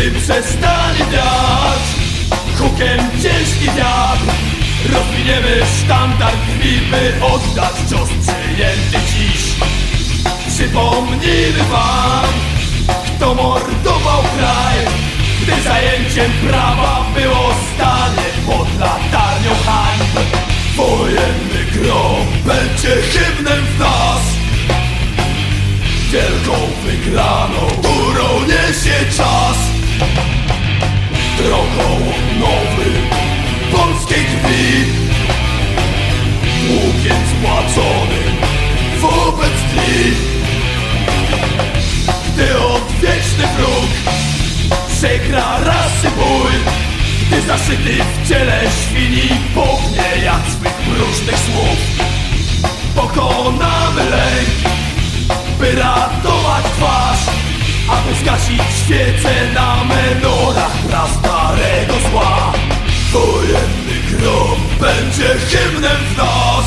gdy przestanie wiać Hukiem ciężki wiatr. Rozwiniemy sztandar krwi, by oddać cios przyjęty dziś. Przypomnimy wam, kto mordował kraj Gdy zajęciem prawa było stanie pod latarnią hańb Wojenny grom będzie hymnem w nas. Wielką wygraną, którą niesie czas Drogą odnowy polskiej krwi. Łukiem spłacony wobec dni. Gdy odwieczny wróg przegra rasy bój Gdy zaszyty w ciele świni pognie jak swych mrużnych słów Pokonamy lęk, by twarz aby zgasić świecę na menorach dla starego zła. Wojenny grom będzie hymnem w nas.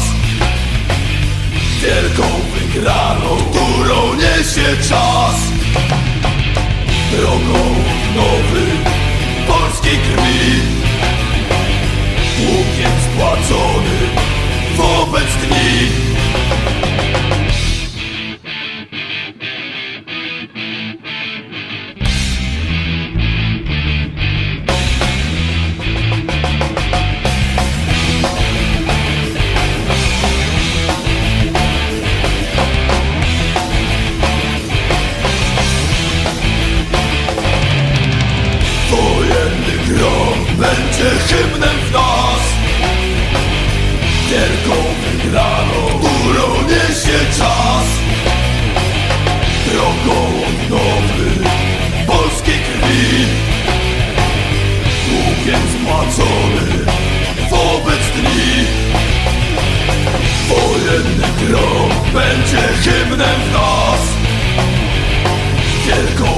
Wielką wygraną, którą niesie czas. Drogą nowy polskiej krwi. będzie hymnem w nas Wielką